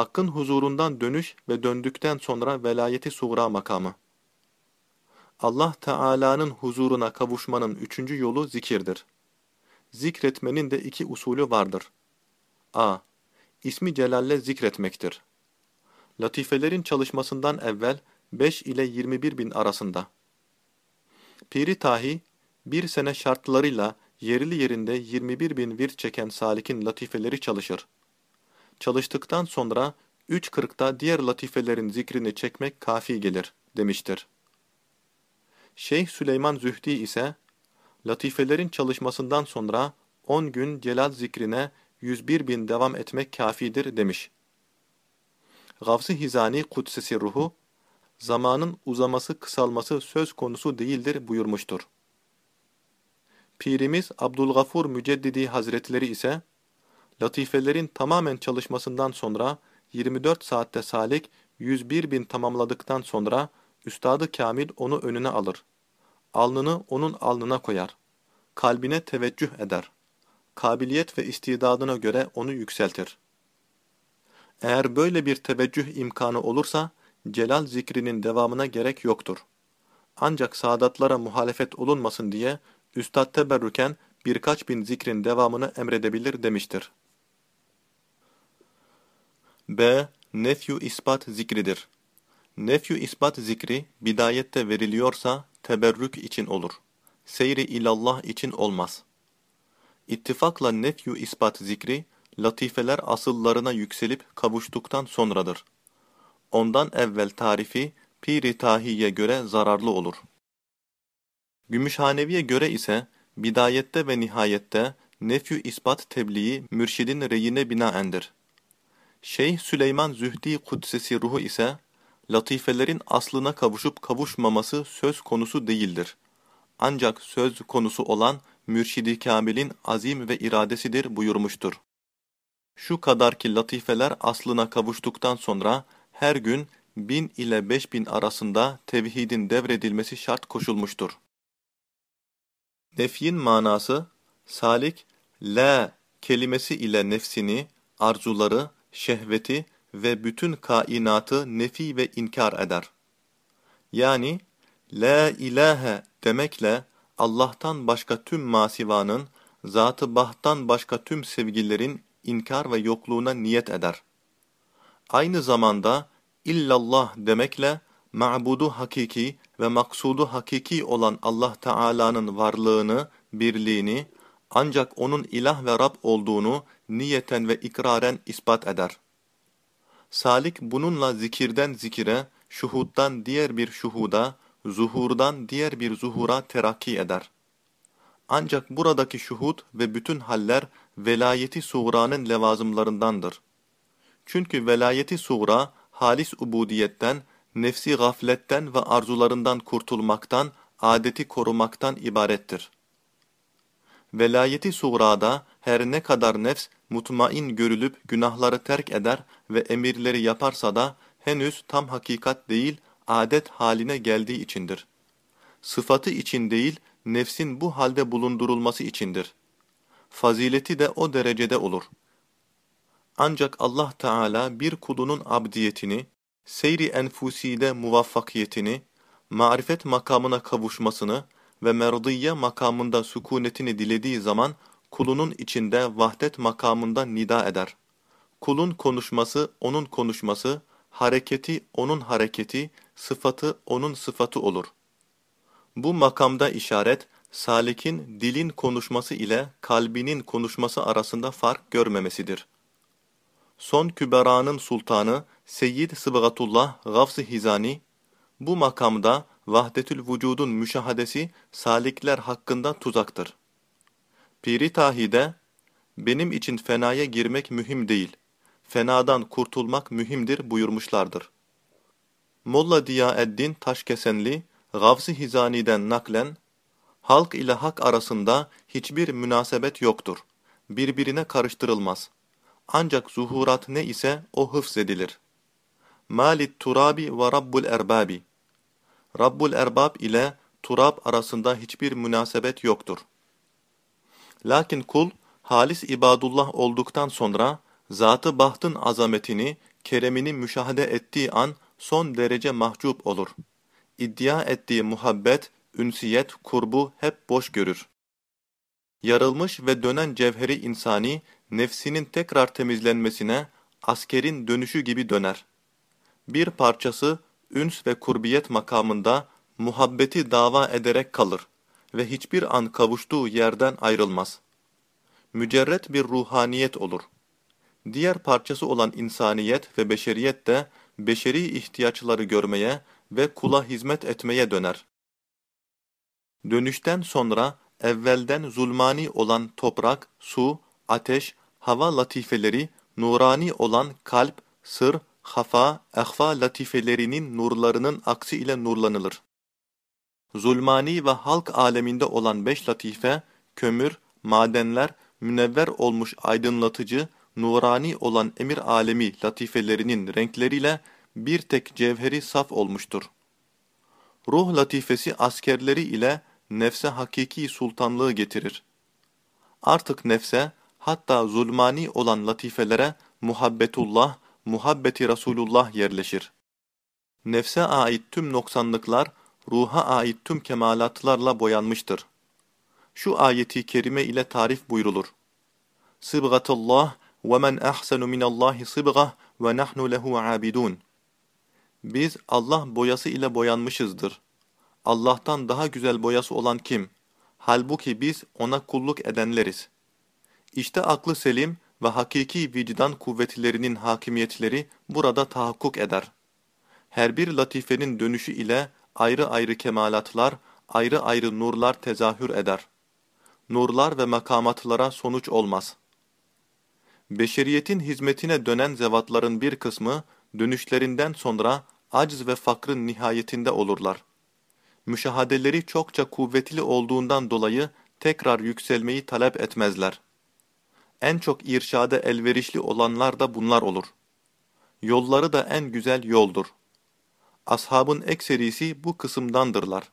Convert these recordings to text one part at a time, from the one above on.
Hakkın huzurundan dönüş ve döndükten sonra velayeti suğra makamı. Allah Teala'nın huzuruna kavuşmanın üçüncü yolu zikirdir. Zikretmenin de iki usulü vardır. a. İsmi Celal'le zikretmektir. Latifelerin çalışmasından evvel 5 ile 21 bin arasında. Piri Tahi, bir sene şartlarıyla yerli yerinde 21 bin vir çeken salikin latifeleri çalışır. Çalıştıktan sonra 3.40'da diğer latifelerin zikrini çekmek kafi gelir, demiştir. Şeyh Süleyman Zühdi ise, latifelerin çalışmasından sonra 10 gün celal zikrine 101 bin devam etmek kafidir demiş. Gavs-ı Hizani Kudsesi Ruhu, zamanın uzaması kısalması söz konusu değildir buyurmuştur. Pirimiz Abdülgafur Müceddidi Hazretleri ise, latifelerin tamamen çalışmasından sonra 24 saatte salik 101 bin tamamladıktan sonra Üstadı Kamil onu önüne alır. Alnını onun alnına koyar. Kalbine teveccüh eder. Kabiliyet ve istidadına göre onu yükseltir. Eğer böyle bir teveccüh imkanı olursa, celal zikrinin devamına gerek yoktur. Ancak saadatlara muhalefet olunmasın diye, Üstad teberrüken birkaç bin zikrin devamını emredebilir demiştir. B. Nefyu ispat zikridir. Nefyu ispat zikri bidayette veriliyorsa teberrük için olur. Seyri ilallah için olmaz. İttifakla nefyu ispat zikri, latifeler asıllarına yükselip kavuştuktan sonradır. Ondan evvel tarifi piri tahiye göre zararlı olur. Gümüşhaneviye göre ise bidayette ve nihayette nefyu ispat tebliği mürşidin reyine binaendir. Şeyh Süleyman Zühdi Kudsesi ruhu ise latifelerin aslına kavuşup kavuşmaması söz konusu değildir. Ancak söz konusu olan Mürşidi Kamil'in azim ve iradesidir buyurmuştur. Şu kadar ki latifeler aslına kavuştuktan sonra her gün bin ile beş bin arasında tevhidin devredilmesi şart koşulmuştur. Nefyin manası, salik, la kelimesi ile nefsini, arzuları, şehveti ve bütün kainatı nefi ve inkar eder. Yani, la ilahe demekle Allah'tan başka tüm masivanın, zatı bahttan başka tüm sevgililerin inkar ve yokluğuna niyet eder. Aynı zamanda illallah demekle ma'budu hakiki ve maksudu hakiki olan Allah Teala'nın varlığını, birliğini, ancak onun ilah ve Rab olduğunu niyeten ve ikraren ispat eder. Salik bununla zikirden zikire, şuhuddan diğer bir şuhuda, zuhurdan diğer bir zuhura terakki eder. Ancak buradaki şuhud ve bütün haller velayeti suğranın levazımlarındandır. Çünkü velayeti suğra, halis ubudiyetten, nefsi gafletten ve arzularından kurtulmaktan, adeti korumaktan ibarettir. Velayeti suğrada her ne kadar nefs mutmain görülüp günahları terk eder ve emirleri yaparsa da henüz tam hakikat değil, adet haline geldiği içindir. Sıfatı için değil, nefsin bu halde bulundurulması içindir. Fazileti de o derecede olur. Ancak Allah Teala bir kulunun abdiyetini, seyri enfuside muvaffakiyetini, marifet makamına kavuşmasını ve merdiye makamında sükunetini dilediği zaman kulunun içinde vahdet makamında nida eder. Kulun konuşması onun konuşması, hareketi onun hareketi, sıfatı onun sıfatı olur. Bu makamda işaret, salikin dilin konuşması ile kalbinin konuşması arasında fark görmemesidir. Son küberanın sultanı Seyyid Sıbgatullah Gavs-ı Hizani, bu makamda vahdetül vücudun müşahadesi salikler hakkında tuzaktır. Piri Tahi'de, benim için fenaya girmek mühim değil, fenadan kurtulmak mühimdir buyurmuşlardır. Molla Diyaeddin Taşkesenli, Gavs-ı Hizani'den naklen, halk ile hak arasında hiçbir münasebet yoktur. Birbirine karıştırılmaz. Ancak zuhurat ne ise o hıfz edilir. Malit turabi ve Rabbul erbabi. Rabbul erbab ile turab arasında hiçbir münasebet yoktur. Lakin kul, halis ibadullah olduktan sonra, zatı bahtın azametini, keremini müşahede ettiği an son derece mahcup olur. İddia ettiği muhabbet, ünsiyet, kurbu hep boş görür. Yarılmış ve dönen cevheri insani, nefsinin tekrar temizlenmesine, askerin dönüşü gibi döner. Bir parçası, üns ve kurbiyet makamında, muhabbeti dava ederek kalır ve hiçbir an kavuştuğu yerden ayrılmaz. Mücerret bir ruhaniyet olur. Diğer parçası olan insaniyet ve beşeriyet de beşeri ihtiyaçları görmeye ve kula hizmet etmeye döner. Dönüşten sonra evvelden zulmani olan toprak, su, ateş, hava latifeleri, nurani olan kalp, sır, hafa, ehfa latifelerinin nurlarının aksi ile nurlanılır. Zulmani ve halk aleminde olan beş latife, kömür, madenler, münevver olmuş aydınlatıcı, nurani olan emir alemi latifelerinin renkleriyle bir tek cevheri saf olmuştur. Ruh latifesi askerleri ile nefse hakiki sultanlığı getirir. Artık nefse, hatta zulmani olan latifelere muhabbetullah, muhabbeti Resulullah yerleşir. Nefse ait tüm noksanlıklar, ruha ait tüm kemalatlarla boyanmıştır. Şu ayeti kerime ile tarif buyrulur. Sıbgatullah ve men ahsenu minallahi sıbgah ve nahnu lehu abidun. Biz Allah boyası ile boyanmışızdır. Allah'tan daha güzel boyası olan kim? Halbuki biz ona kulluk edenleriz. İşte aklı selim ve hakiki vicdan kuvvetlerinin hakimiyetleri burada tahakkuk eder. Her bir latifenin dönüşü ile ayrı ayrı kemalatlar, ayrı ayrı nurlar tezahür eder. Nurlar ve makamatlara sonuç olmaz. Beşeriyetin hizmetine dönen zevatların bir kısmı, dönüşlerinden sonra acz ve fakrın nihayetinde olurlar. Müşahadeleri çokça kuvvetli olduğundan dolayı tekrar yükselmeyi talep etmezler. En çok irşade elverişli olanlar da bunlar olur. Yolları da en güzel yoldur. Ashabın ekserisi bu kısımdandırlar.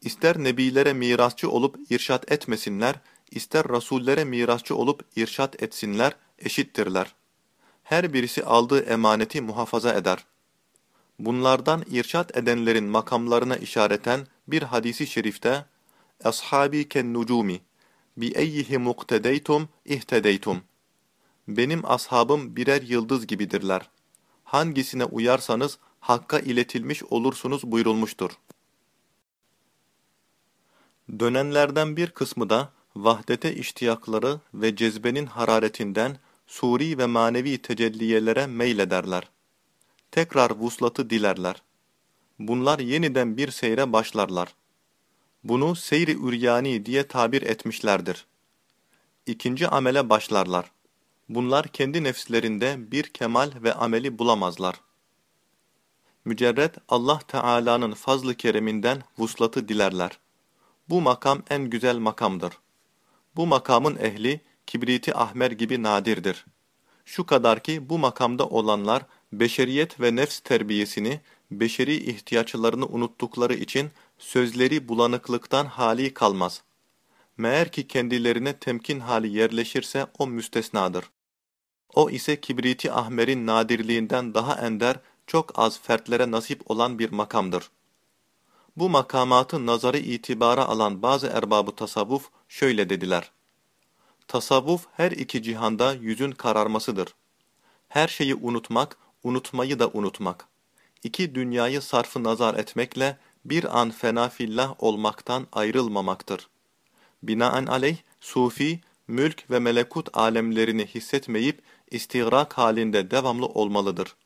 İster nebilere mirasçı olup irşat etmesinler, ister rasullere mirasçı olup irşat etsinler, eşittirler. Her birisi aldığı emaneti muhafaza eder. Bunlardan irşat edenlerin makamlarına işareten bir hadisi şerifte Ashabi ken nucumi bi eyyihi muktedeytum ihtedeytum Benim ashabım birer yıldız gibidirler. Hangisine uyarsanız hakka iletilmiş olursunuz buyurulmuştur. Dönenlerden bir kısmı da vahdete iştiyakları ve cezbenin hararetinden suri ve manevi tecelliyelere meylederler. Tekrar vuslatı dilerler. Bunlar yeniden bir seyre başlarlar. Bunu seyri üryani diye tabir etmişlerdir. İkinci amele başlarlar. Bunlar kendi nefslerinde bir kemal ve ameli bulamazlar. Mücerret Allah Teala'nın fazlı kereminden vuslatı dilerler. Bu makam en güzel makamdır. Bu makamın ehli, kibriti ahmer gibi nadirdir. Şu kadar ki bu makamda olanlar, beşeriyet ve nefs terbiyesini, beşeri ihtiyaçlarını unuttukları için sözleri bulanıklıktan hali kalmaz. Meğer ki kendilerine temkin hali yerleşirse o müstesnadır. O ise kibriti ahmerin nadirliğinden daha ender, çok az fertlere nasip olan bir makamdır. Bu makamatı nazarı itibara alan bazı erbabı tasavvuf şöyle dediler. Tasavvuf her iki cihanda yüzün kararmasıdır. Her şeyi unutmak, unutmayı da unutmak. İki dünyayı sarfı nazar etmekle bir an fena fillah olmaktan ayrılmamaktır. Binaenaleyh, sufi, mülk ve melekut alemlerini hissetmeyip istigrak halinde devamlı olmalıdır.